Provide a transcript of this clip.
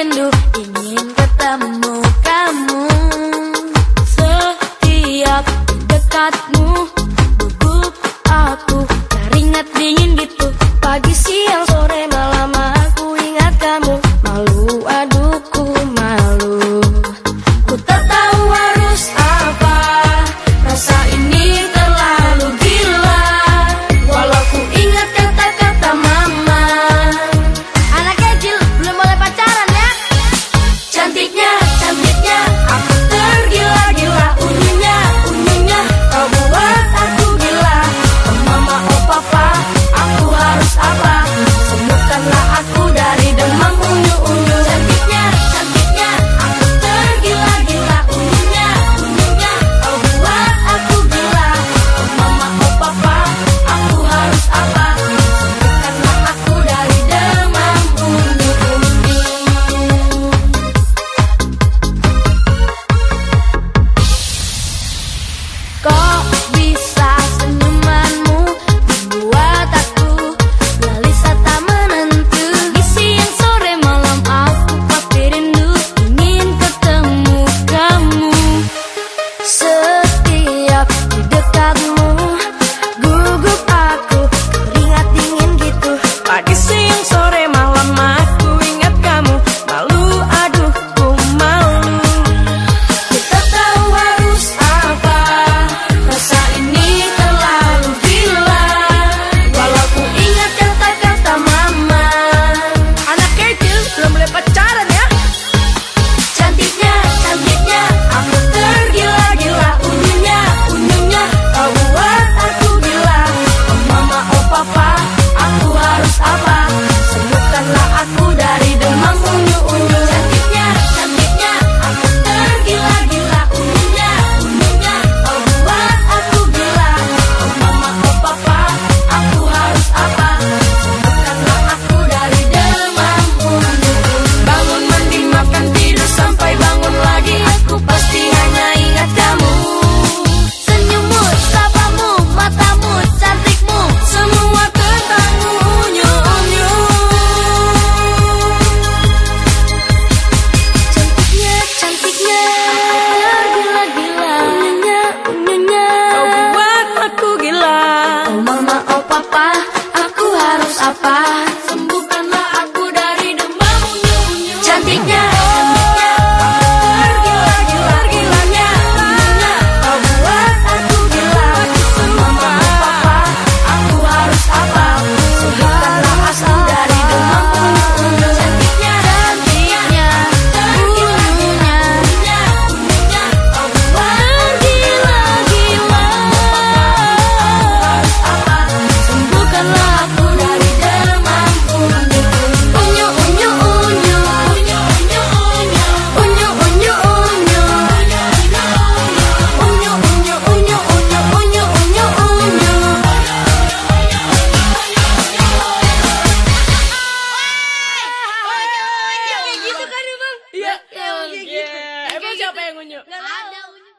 rindu ingin ketemu kamu. Setiap dekatmu bubuk aku. Keringat dingin gitu pagi siang sore siapa yang unyu? Ada unyu.